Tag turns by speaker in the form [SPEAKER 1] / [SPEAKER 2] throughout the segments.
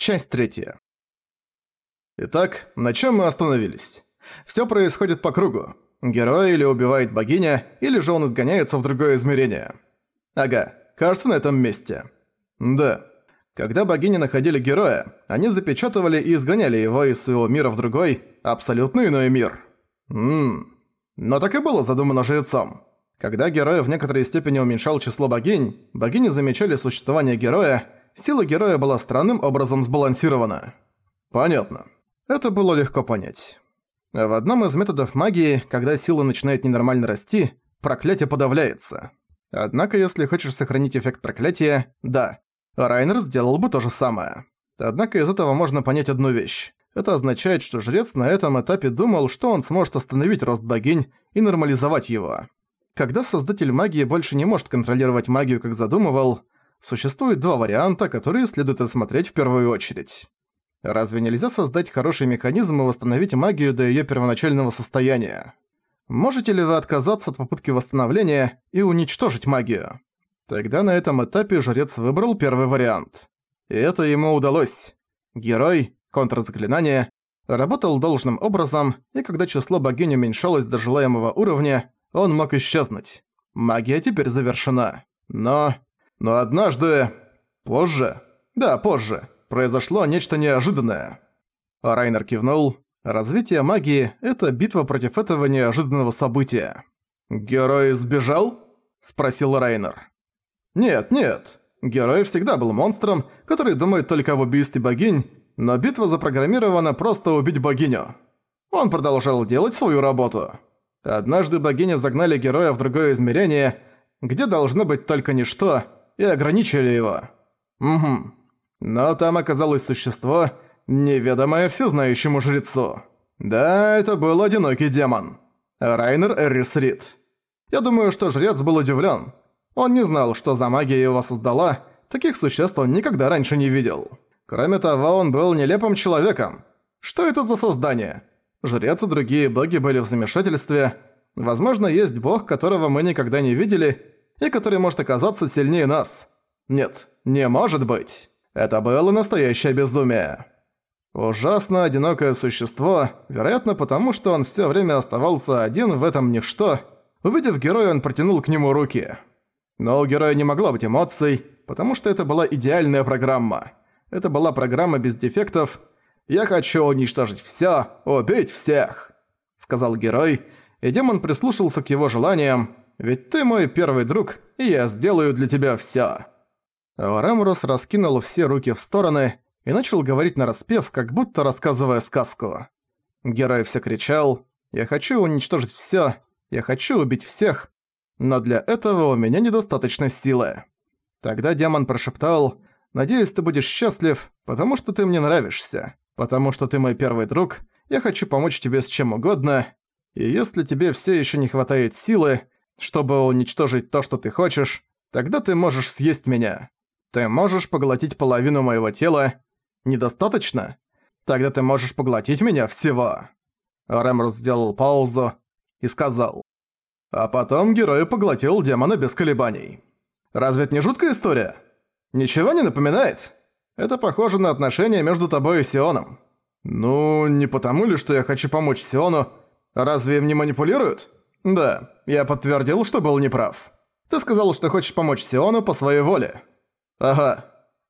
[SPEAKER 1] Часть третья. Итак, на чем мы остановились? Все происходит по кругу. Герой или убивает богиня, или же он изгоняется в другое измерение. Ага, кажется, на этом месте. Да. Когда богини находили героя, они запечатывали и изгоняли его из своего мира в другой, абсолютно иной мир. Ммм. Но так и было задумано жрецом. Когда герой в некоторой степени уменьшал число богинь, богини замечали существование героя, сила героя была странным образом сбалансирована. Понятно. Это было легко понять. В одном из методов магии, когда сила начинает ненормально расти, проклятие подавляется. Однако, если хочешь сохранить эффект проклятия, да, Райнер сделал бы то же самое. Однако из этого можно понять одну вещь. Это означает, что жрец на этом этапе думал, что он сможет остановить рост богинь и нормализовать его. Когда создатель магии больше не может контролировать магию, как задумывал, существует два варианта, которые следует осмотреть в первую очередь. Разве нельзя создать хороший механизм и восстановить магию до её первоначального состояния? Можете ли вы отказаться от попытки восстановления и уничтожить магию? Тогда на этом этапе жрец выбрал первый вариант. И это ему удалось. Герой, контрзаклинание, работал должным образом, и когда число богинь уменьшалось до желаемого уровня, он мог исчезнуть. Магия теперь завершена. Но... Но однажды... Позже... Да, позже произошло нечто неожиданное. Райнер кивнул. Развитие магии – это битва против этого неожиданного события. «Герой сбежал?» – спросил Райнер. «Нет, нет. Герой всегда был монстром, который думает только об убийстве богинь, но битва запрограммирована просто убить богиню. Он продолжал делать свою работу. Однажды богини загнали героя в другое измерение, где должно быть только ничто, и ограничили его. Угу. Но там оказалось существо, неведомое всезнающему жрецу. Да, это был одинокий демон. Райнер Эррис Рид. Я думаю, что жрец был удивлен. Он не знал, что за магия его создала, таких существ он никогда раньше не видел. Кроме того, он был нелепым человеком. Что это за создание? Жрец и другие боги были в замешательстве. Возможно, есть бог, которого мы никогда не видели, и который может оказаться сильнее нас. Нет, не может быть. Это было настоящее безумие. Ужасно одинокое существо, вероятно потому, что он всё время оставался один в этом ничто. Увидев героя, он протянул к нему руки. Но у героя не могло быть эмоций, потому что это была идеальная программа. Это была программа без дефектов. «Я хочу уничтожить всё, убить всех», — сказал герой, и демон прислушался к его желаниям, «Ведь ты мой первый друг, и я сделаю для тебя всё». Рамрос раскинул все руки в стороны и начал говорить нараспев, как будто рассказывая сказку. Герой все кричал «Я хочу уничтожить всё, я хочу убить всех, но для этого у меня недостаточно силы». Тогда демон прошептал «Надеюсь, ты будешь счастлив, потому что ты мне нравишься, потому что ты мой первый друг, я хочу помочь тебе с чем угодно, и если тебе все еще не хватает силы, чтобы уничтожить то, что ты хочешь, тогда ты можешь съесть меня. Ты можешь поглотить половину моего тела. Недостаточно? Тогда ты можешь поглотить меня всего. Рэмрус сделал паузу и сказал. А потом герой поглотил демона без колебаний. Разве это не жуткая история? Ничего не напоминает? Это похоже на отношения между тобой и Сионом. Ну, не потому ли, что я хочу помочь Сиону? Разве им не манипулируют? Да, я подтвердил, что был неправ. Ты сказал, что хочешь помочь Сиону по своей воле. Ага.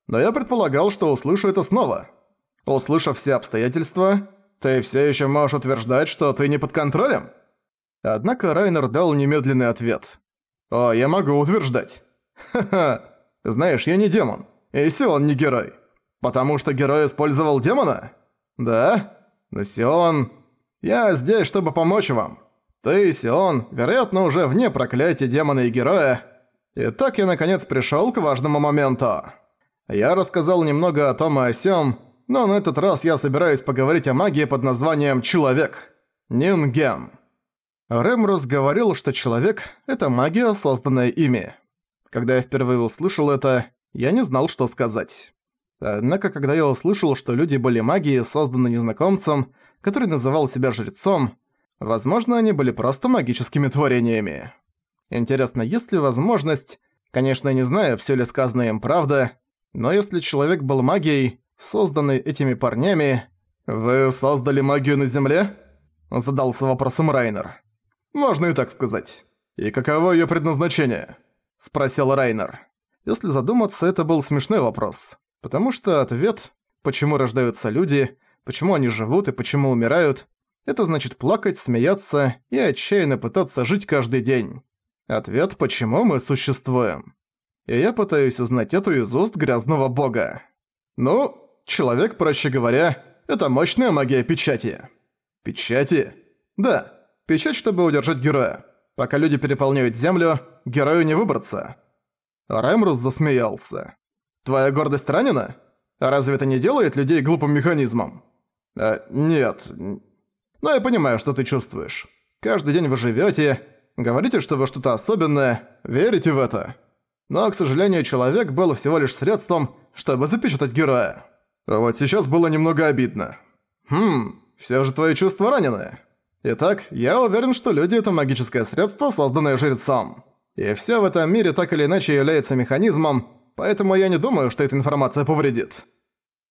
[SPEAKER 1] Но я предполагал, что услышу это снова. Услышав все обстоятельства, ты все еще можешь утверждать, что ты не под контролем? Однако Райнер дал немедленный ответ. «О, я могу утверждать. Ха-ха. Знаешь, я не демон. И Сион не герой. Потому что герой использовал демона? Да? Но Сион... Я здесь, чтобы помочь вам. Ты, Сион, вероятно, уже вне проклятия демона и героя, Итак, я наконец пришёл к важному моменту. Я рассказал немного о том и о сём, но на этот раз я собираюсь поговорить о магии под названием «Человек». Нинген. Ремрус говорил, что человек — это магия, созданная ими. Когда я впервые услышал это, я не знал, что сказать. Однако, когда я услышал, что люди были магией, созданной незнакомцем, который называл себя жрецом, возможно, они были просто магическими творениями. Интересно, есть ли возможность... Конечно, не знаю, все ли сказанное им правда, но если человек был магией, созданный этими парнями... «Вы создали магию на Земле?» Задался вопросом Райнер. «Можно и так сказать. И каково её предназначение?» Спросил Райнер. Если задуматься, это был смешной вопрос. Потому что ответ, почему рождаются люди, почему они живут и почему умирают, это значит плакать, смеяться и отчаянно пытаться жить каждый день. Ответ, почему мы существуем. И я пытаюсь узнать это из уст грязного бога. Ну, человек, проще говоря, это мощная магия печати. Печати? Да, печать, чтобы удержать героя. Пока люди переполняют землю, герою не выбраться. Раймрус засмеялся. Твоя гордость ранена? Разве это не делает людей глупым механизмом? А, нет. Но я понимаю, что ты чувствуешь. Каждый день вы живете, говорите, что вы что-то особенное, верите в это. Но, к сожалению, человек был всего лишь средством, чтобы запечатать героя. А вот сейчас было немного обидно. Хм, все же твои чувства ранены. Итак, я уверен, что люди — это магическое средство, созданное жрецом. И все в этом мире так или иначе является механизмом, поэтому я не думаю, что эта информация повредит.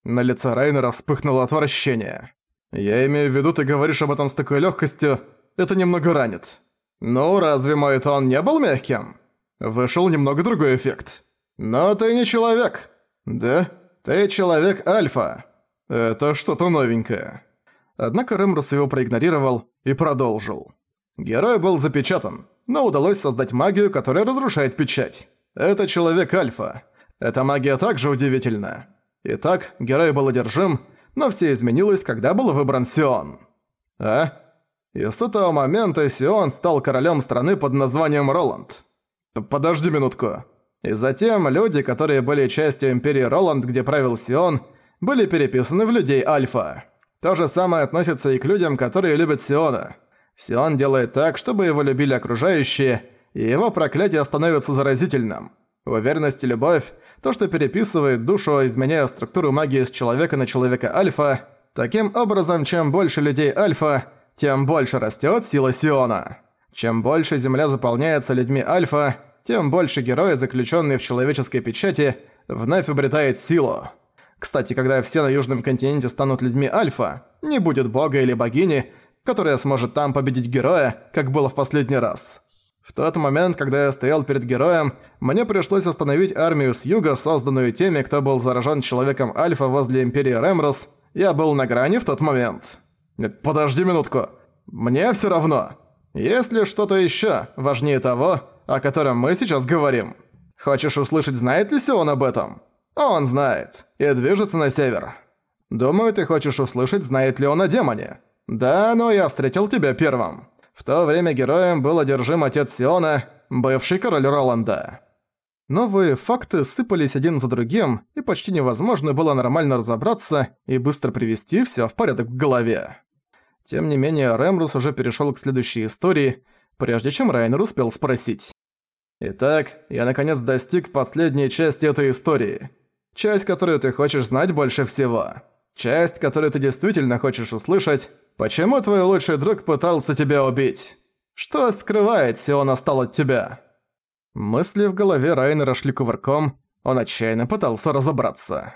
[SPEAKER 1] На лице Райнера вспыхнуло отвращение. Я имею в виду, ты говоришь об этом с такой легкостью, это немного ранит. Ну, разве мой тон не был мягким? Вышел немного другой эффект. Но ты не человек. Да? Ты человек Альфа. Это что-то новенькое. Однако Ремрус его проигнорировал и продолжил. Герой был запечатан, но удалось создать магию, которая разрушает печать. Это человек Альфа. Эта магия также удивительна. Итак, герой был одержим, но все изменилось, когда был выбран Сион. А? И с этого момента Сион стал королем страны под названием Роланд. Подожди минутку. И затем люди, которые были частью Империи Роланд, где правил Сион, были переписаны в людей Альфа. То же самое относится и к людям, которые любят Сиона. Сион делает так, чтобы его любили окружающие, и его проклятие становится заразительным. Уверенность и любовь – то, что переписывает душу, изменяя структуру магии с человека на человека Альфа. Таким образом, чем больше людей Альфа, тем больше растет сила Сиона. Чем больше Земля заполняется людьми Альфа, тем больше герои, заключенные в человеческой печати, вновь обретает силу. Кстати, когда все на Южном континенте станут людьми Альфа, не будет бога или богини, которая сможет там победить героя, как было в последний раз. В тот момент, когда я стоял перед героем, мне пришлось остановить армию с юга, созданную теми, кто был заражен человеком Альфа возле Империи Ремрус. Я был на грани в тот момент. Нет, подожди минутку. Мне все равно. Есть ли что-то еще важнее того, о котором мы сейчас говорим? Хочешь услышать, знает ли Сион об этом? Он знает. И движется на север. Думаю, ты хочешь услышать, знает ли он о демоне. Да, но я встретил тебя первым. В то время героем был одержим отец Сиона, бывший король Роланда. Новые факты сыпались один за другим, и почти невозможно было нормально разобраться и быстро привести всё в порядок в голове. Тем не менее, Рэмрус уже перешёл к следующей истории, прежде чем Райнер успел спросить. «Итак, я наконец достиг последней части этой истории. Часть, которую ты хочешь знать больше всего. Часть, которую ты действительно хочешь услышать. Почему твой лучший друг пытался тебя убить? Что скрывает Сион стал от тебя?» Мысли в голове Райнера шли кувырком, он отчаянно пытался разобраться.